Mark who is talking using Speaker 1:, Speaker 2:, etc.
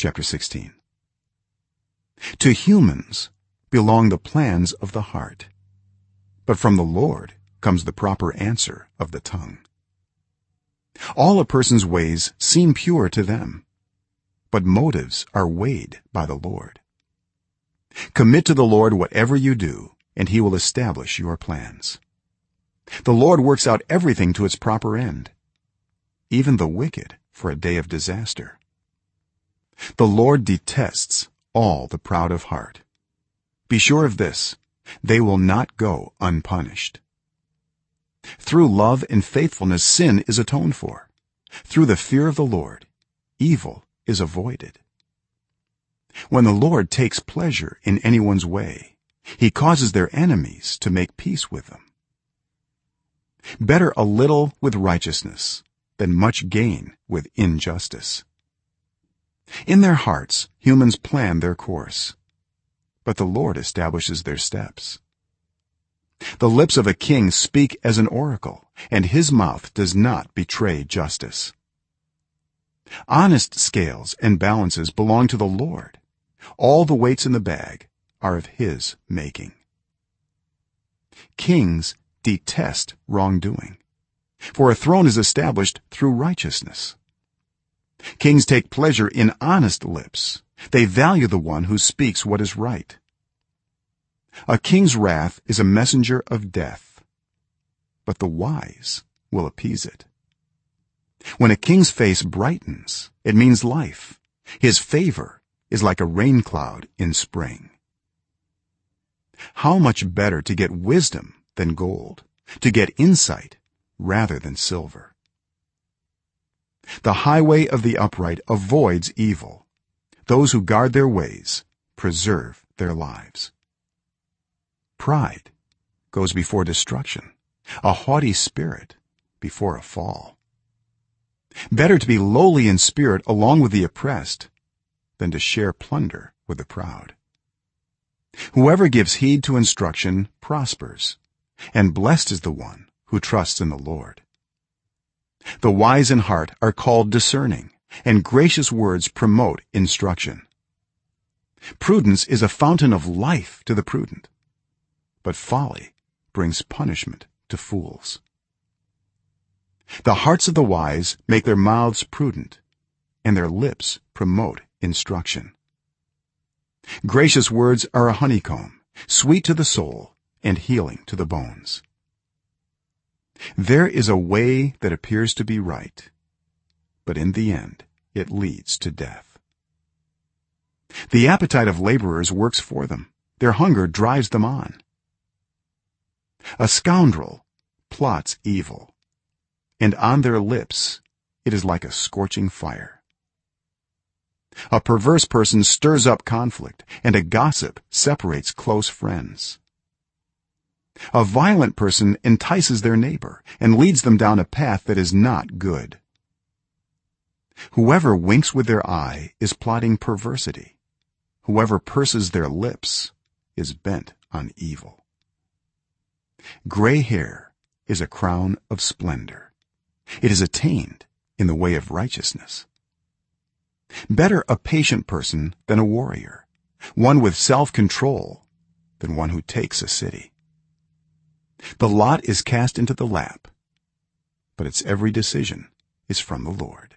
Speaker 1: chapter 16 to humans belong the plans of the heart but from the lord comes the proper answer of the tongue. All a person's ways seem pure to them but motives are weighed by the lord. Commit to the lord whatever you do and he will establish your plans. The lord works out everything to its proper end even the wicked for a day of disaster the lord detests all the proud of heart. Be sure of this. They will not go unpunished. Through love and faithfulness sin is atoned for. Through the fear of the lord evil is avoided. When the lord takes pleasure in anyone's way he causes their enemies to make peace with them. Better a little with righteousness than much gain with injustice in their hearts humans plan their course. But the lord establishes their steps. The lips of a king speak as an oracle and his mouth does not betray justice. Honest scales and balances belong to the lord. All the weights in the bag are of his making. Kings detest wrongdoing for a throne is established through righteousness kings take pleasure in honest lips. They value the one who speaks what is right. A king's wrath is a messenger of death but the wise will appease it. When a king's face brightens it means life. His favor is like a rain cloud in spring. How much better to get wisdom than gold to get insight rather than silver the highway of the upright avoids evil. Those who guard their ways preserve their lives. Pride goes before destruction. A haughty spirit before a fall. Better to be lowly in spirit along with the oppressed than to share plunder with the proud. Whoever gives heed to instruction prospers and blessed is the one who trusts in the lord the wise in heart are called discerning and gracious words promote instruction. Prudence is a fountain of life to the prudent but folly brings punishment to fools. The hearts of the wise make their mouths prudent and their lips promote instruction. Gracious words are a honeycomb sweet to the soul and healing to the bones there is a way that appears to be right but in the end it leads to death. The appetite of laborers works for them. Their hunger drives them on. A scoundrel plots evil and on their lips it is like a scorching fire. A perverse person stirs up conflict and a gossip separates close friends a violent person entices their neighbor and leads them down a path that is not good. Whoever winks with their eye is plotting perversity. Whoever purses their lips is bent on evil. Gray hair is a crown of splendor. It is attained in the way of righteousness. Better a patient person than a warrior one with self-control than one who takes a city the lot is cast into the lap but its every decision is from the lord